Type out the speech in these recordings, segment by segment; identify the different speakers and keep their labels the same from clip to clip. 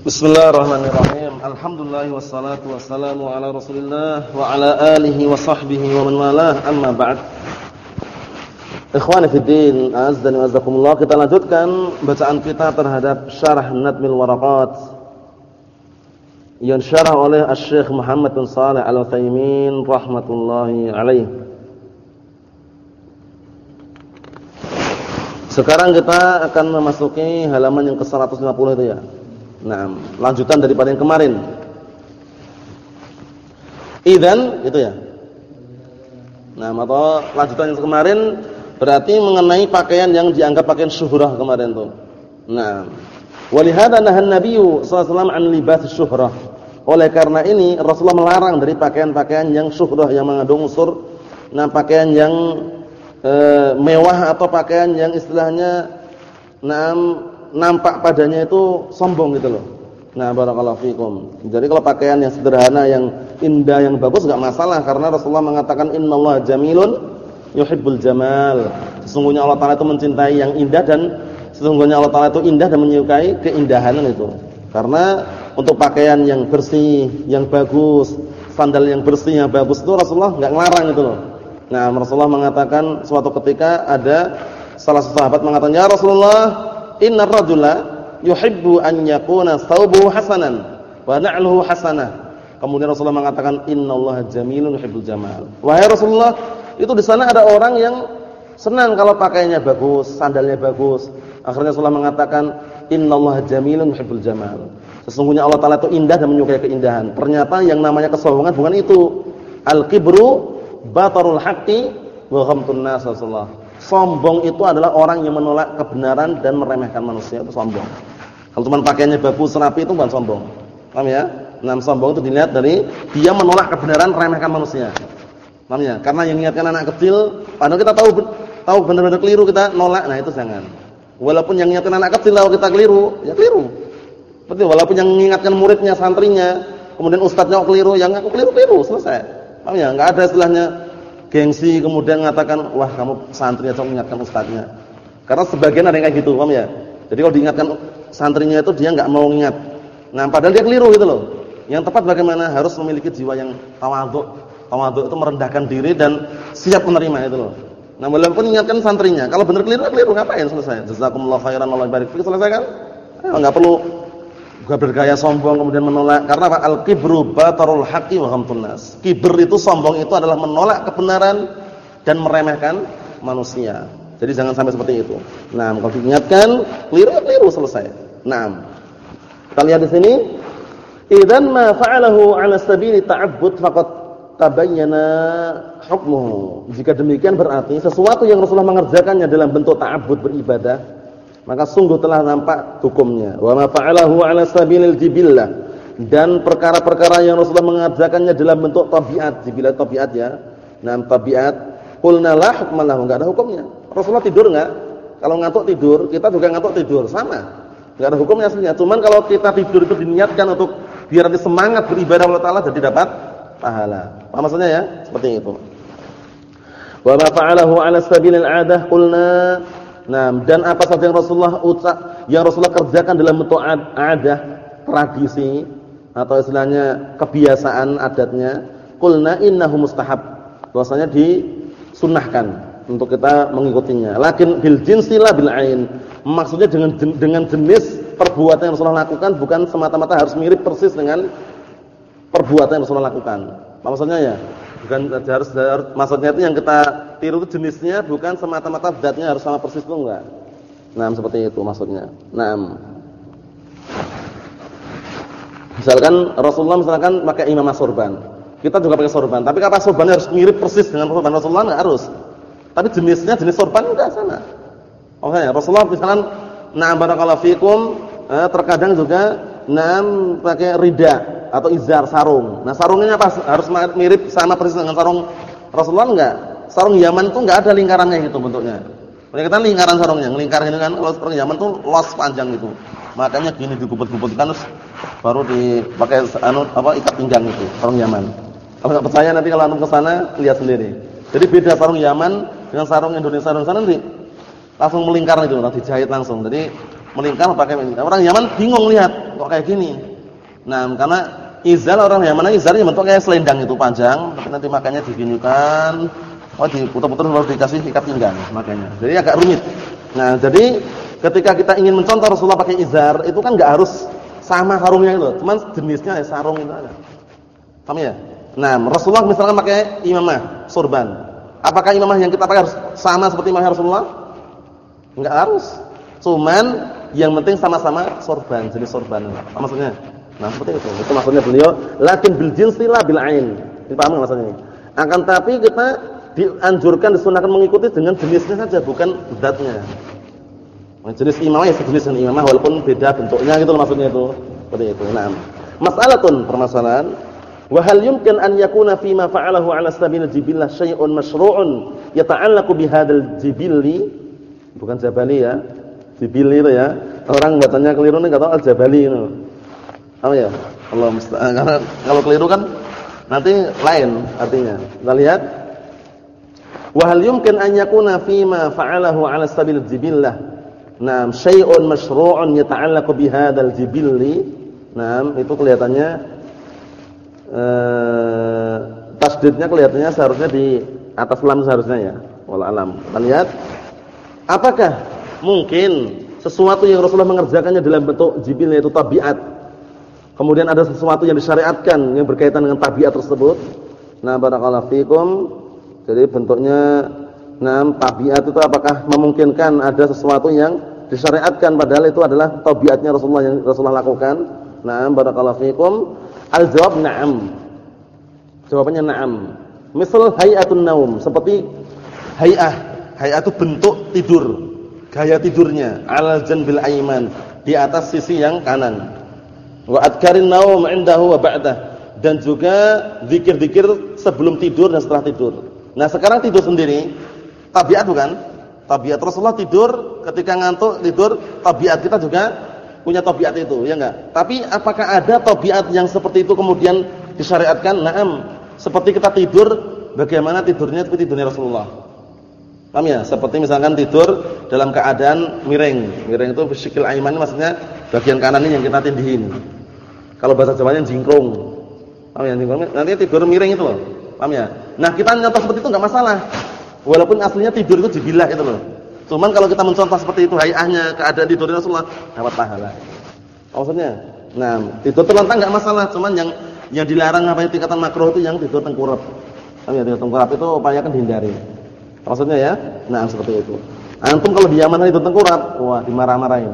Speaker 1: Bismillahirrahmanirrahim. Alhamdulillah wassalatu wassalamu ala Rasulillah wa ala alihi wa sahbihi wa man walah. Amma ba'd. Ikhwani fi din, azdani wa azakumullah. Kita lanjutkan bacaan kita terhadap Syarah Nadmil Waraqat yang syarah oleh Asy-Syaikh Muhammad bin Shalih Al-Utsaimin rahmatullahi alaih. Sekarang kita akan memasuki halaman yang ke-150 itu ya. Nah, lanjutan daripada yang kemarin. Idan itu ya. Nah, atau lanjutan yang kemarin berarti mengenai pakaian yang dianggap pakaian syuhrah kemarin tuh. Nah, walihada nahan nabiyyu sallallahu an libas syuhrah. Oleh karena ini Rasulullah melarang dari pakaian-pakaian yang syuhrah yang mengandung unsur nah pakaian yang e, mewah atau pakaian yang istilahnya nah nampak padanya itu sombong gitu loh. Nah, barakallahu fikum. Jadi kalau pakaian yang sederhana, yang indah, yang bagus enggak masalah karena Rasulullah mengatakan innallaha jamilun yuhibbul jamal. Sesungguhnya Allah Taala itu mencintai yang indah dan sesungguhnya Allah Taala itu indah dan menyukai keindahan itu. Karena untuk pakaian yang bersih, yang bagus, sandal yang bersih, yang bagus itu Rasulullah enggak ngelarang itu loh. Nah, Rasulullah mengatakan suatu ketika ada salah satu sahabat mengatakan, "Ya Rasulullah, inna rajula yuhibbu an yakuna thawbuhu hasanan wa na'luhu hasanah. Kemudian Rasulullah mengatakan innallaha jamilun yuhibbul jamal. Wahai Rasulullah, itu di sana ada orang yang senang kalau pakaiannya bagus, sandalnya bagus. Akhirnya Rasulullah mengatakan innallaha jamilun yuhibbul jamal. Sesungguhnya Allah taala itu indah dan menyukai keindahan. Ternyata yang namanya kesombongan bukan itu. Al-kibru batarul haqqi wa ghamtun nas sallallahu Sombong itu adalah orang yang menolak kebenaran dan meremehkan manusia itu sombong. Kalau cuma pakaiannya bagus, rapi itu bukan sombong. Paham ya? Nah, sombong itu dilihat dari dia menolak kebenaran, meremehkan manusia. Paham ya? Karena yang mengingatkan anak kecil, padahal kita tahu tahu benar-benar keliru kita nolak. Nah, itu jangan. Walaupun yang mengingatkan anak kecil kalau kita keliru, ya keliru. Seperti walaupun yang mengingatkan muridnya, santrinya, kemudian ustadznya keliru, yang aku keliru-keliru, selesai. Paham ya? Enggak ada istilahnya gengsi kemudian mengatakan wah kamu santri atau mengingatkan ustadznya. Karena sebagian ada yang kayak gitu paham ya? Jadi kalau diingatkan santrinya itu dia nggak mau ingat nah padahal dia keliru gitu loh. Yang tepat bagaimana? Harus memiliki jiwa yang tawadhu tawadhu itu merendahkan diri dan siap menerima itu loh. Nah walaupun ingatkan santrinya kalau benar keliru keliru. Ngapain selesai? Jazakumullah khairan Allah barik selesai kan? Enggak perlu Gak bergaya sombong kemudian menolak karena apa? Al-kibru batarul haqqi wa ghamtun nas. Kibr itu sombong itu adalah menolak kebenaran dan meremehkan manusia. Jadi jangan sampai seperti itu. Nah, kalau diingatkan, keliru ya keliru selesai. Nah, kita lihat di sini, idzan ma fa'alahu 'ala sabili ta'abbud faqad tabayyana hukmuhu. Jika demikian berarti sesuatu yang Rasulullah mengerjakannya dalam bentuk ta'abbud beribadah maka sungguh telah nampak hukumnya. Wa ma fa'alahu 'ala sabilil jibillah dan perkara-perkara yang Rasulullah mengajarkannya dalam bentuk tabiat, jibillah tabiat ya. Nah, tabiat qulna la hukma lahu, enggak ada hukumnya. Rasulullah tidur enggak? Kalau ngantuk tidur, kita juga ngantuk tidur, sama. Enggak ada hukumnya aslinya. Cuman kalau kita tidur itu diniatkan untuk biar nanti semangat beribadah Allah taala jadi dapat pahala. Apa maksudnya ya? Seperti itu. Wa ma fa'alahu 'ala sabilil 'adah qulna Nah, dan apa saja yang Rasulullah ucap, yang Rasulullah kerjakan dalam bentuk adah, tradisi atau istilahnya kebiasaan adatnya, qulna innahu mustahab. Bahwasanya disunahkan untuk kita mengikutinya. Lakin bil jinsi la bil ain. Maksudnya dengan dengan jenis perbuatan yang Rasulullah lakukan bukan semata-mata harus mirip persis dengan perbuatan yang Rasulullah lakukan. Apa maksudnya ya? Bukan harus, harus maksudnya itu yang kita tiru itu jenisnya bukan semata-mata zatnya harus sama persis itu enggak. Nah, seperti itu maksudnya. Nah. Misalkan Rasulullah misalkan pakai imamah sorban. Kita juga pakai sorban, tapi apa sorbannya harus mirip persis dengan sorban Rasulullah enggak harus. Tapi jenisnya jenis sorban enggak sama. Makanya Rasulullah misalkan na'am barakallahu fikum eh, terkadang juga na'am pakai rida atau izar sarung. Nah, sarungnya apa? Harus mirip sama persis dengan sarung Rasulullah enggak? Sarung Yaman itu enggak ada lingkarannya gitu bentuknya. Mereka kan lingkaran sarungnya, ngelingkar ini kan kalau sarung Yaman tuh los panjang gitu. Makanya gini digubut-gubutkan terus baru dipakai anu apa ikat pinggang itu, sarung Yaman. Kalau enggak percaya nanti kalau anu ke sana lihat sendiri. Jadi beda sarung Yaman dengan sarung Indonesia sarung sana nanti langsung melingkar itu, nanti dijahit langsung. Jadi melingkar pakai Orang Yaman bingung lihat kok kayak gini. Nah, karena izar orang yang mana izarnya bentuk kayak selendang itu panjang, tapi nanti makanya diginikan, oh diputar-putar harus dikasih ikat pinggang makanya. Jadi agak rumit. Nah, jadi ketika kita ingin mencontoh Rasulullah pakai izar, itu kan enggak harus sama sarungnya itu, cuman jenisnya ya sarung itu aja. Paham ya? Nah, Rasulullah misalkan pakai imamah, sorban. Apakah imamah yang kita pakai harus sama seperti imamah Rasulullah? Enggak harus. Cuman yang penting sama-sama sorban, jenis sorban. Apa maksudnya? Nah, seperti itu. Itu maksudnya beliau, lakin bil jinsi la bil ain. Ini paham maksudnya? Akan tapi kita dianjurkan disunahkan mengikuti dengan jenisnya saja, bukan zatnya. Nah, jenis imamah ya sejenis dengan imamah walaupun beda bentuknya gitu maksudnya itu. Seperti itu. Nah, mas'alatun permasalahan wa hal yumkin an yakuna fi ma fa'alahu 'ala sabil jibillah syai'un masyru'un yata'allaqu bihadzal jibilli bukan jabali ya. Jibilli itu ya. Orang bacanya keliru nih tahu al-jabali itu. Apa ya? Allah musta'an. Karena kalau keliru kan nanti lain artinya. Kita lihat wa hal yumkin an yakuna fi ma fa'alahu 'ala sabil jibillah Naam, syai'un masyru'un yata'allaqu bihadzal jibilli. Naam, itu kelihatannya eh tasdidnya kelihatannya seharusnya di atas lam seharusnya ya. Wallah alam. Kita lihat apakah mungkin sesuatu yang Rasulullah mengerjakannya dalam bentuk jibil yaitu tabiat. Kemudian ada sesuatu yang disyariatkan yang berkaitan dengan tabiat tersebut. Nah, barakallahu fikum. Jadi bentuknya nah tabiat itu apakah memungkinkan ada sesuatu yang disyariatkan padahal itu adalah tabiatnya Rasulullah yang Rasulullah lakukan. Naam barakallahu fikum. Al-jawab na'am. Jawabannya na'am. Misal hay'atun naum, seperti hay'ah. Hay'ah itu bentuk tidur, gaya tidurnya al janbil aiman, di atas sisi yang kanan. Wa adkarin naum indahu wa ba'dah. Dan juga zikir-zikir sebelum tidur dan setelah tidur. Nah, sekarang tidur sendiri tabiat bukan? Tabiat Rasulullah tidur ketika ngantuk tidur, tabiat kita juga punya tabiat itu, ya enggak? Tapi apakah ada tabiat yang seperti itu kemudian disyariatkan? Naam. Seperti kita tidur, bagaimana tidurnya seperti tidurnya Rasulullah. Paham ya? Seperti misalkan tidur dalam keadaan miring. Miring itu bisikil aiman maksudnya bagian kanan ini yang kita tindihin. Kalau bahasa Jawanya jingkrung. Paham ya? Jingkrung. Nanti tidur miring itu loh. Paham ya? Nah, kita nyata seperti itu enggak masalah. Walaupun aslinya tidur itu jibilah itu loh. Cuman kalau kita mencontoh seperti itu hayahnya keadaan tidur Rasulullah dapat pahala. Maksudnya, nah tidur terlentang enggak masalah, cuman yang yang dilarang apa tingkatan makruh itu yang tidur tengkurap. Paham ya? Tidur tengkurap itu upayakan dihindari. Maksudnya ya? Nah, seperti itu. Antum kalau di Yaman itu tengkurap, wah dimarah-marahin.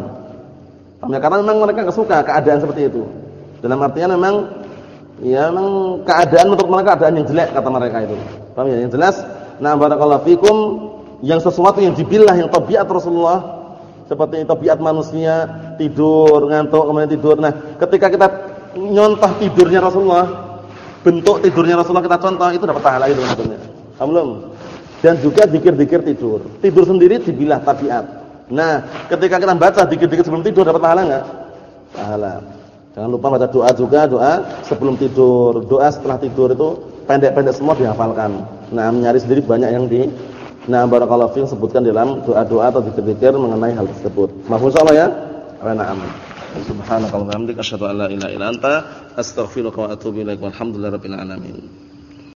Speaker 1: Ya? Karena memang mereka enggak suka keadaan seperti itu. Dalam artian memang ya memang keadaan menurut mereka keadaan yang jelek kata mereka itu. Paham ya? Yang jelas Nah, barakallahu fikum yang sesuatu yang dibillah yang tabiat Rasulullah seperti tabiat manusia tidur, ngantuk, kemudian tidur. Nah, ketika kita nyontoh tidurnya Rasulullah, bentuk tidurnya Rasulullah kita contoh itu dapat pahala itu maksudnya. Belum? Dan juga zikir-zikir tidur. Tidur sendiri dibilah tabiat. Nah, ketika kita baca zikir-zikir sebelum tidur dapat pahala enggak? Pahala. Jangan lupa baca doa juga, doa sebelum tidur, doa setelah tidur itu pendek-pendek semua dihafalkan. Nah, nyari sendiri banyak yang di Nah, barakallahu fiikum sebutkan dalam doa-doa atau zikir-zikir mengenai hal tersebut. Mahfuz insyaallah ya? Na'am. Subhanakallahumma wa bihamdika asyhadu an la ilaha wa atubu ilaik. Alamin.